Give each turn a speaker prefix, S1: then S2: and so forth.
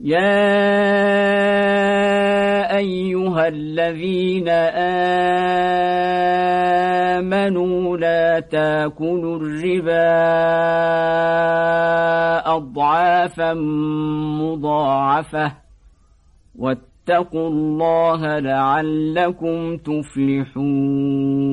S1: يا أيها الذين آمنوا لا تاكلوا الربا أضعافا مضاعفة واتقوا الله لعلكم تفلحون